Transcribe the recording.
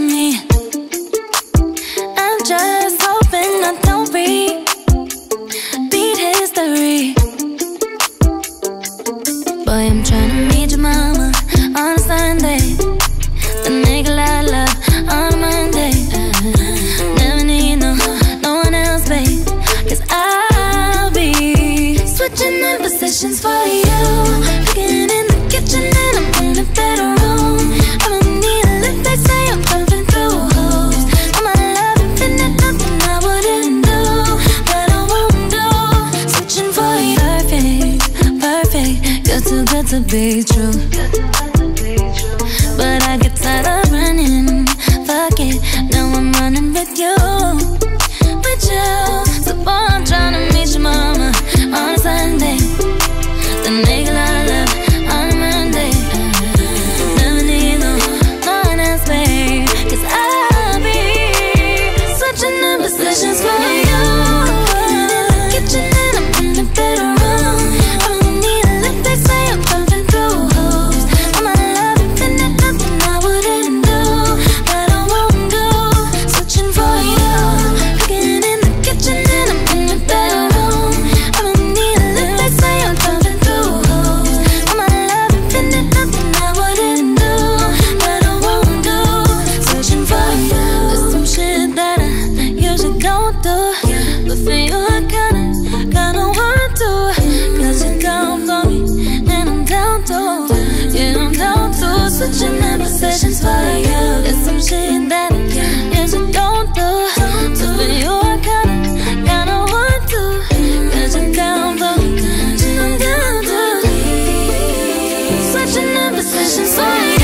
me. I'm just hoping I don't be. Beat history. Boy, I'm trying to meet your mama On a Sunday. The nigga I love on a Monday. Never need no, no one else, babe. Cause I'll be Switching up positions for you. Be true. But I do. But for you, kinda want to. Cause you're down for me, and I'm down to. Yeah, I'm down to. Switching up positions for you. There's some shit that I usually don't do. So for you, I kinda, kinda want to. Cause you're down for me, and I'm down to. Switching up positions for you.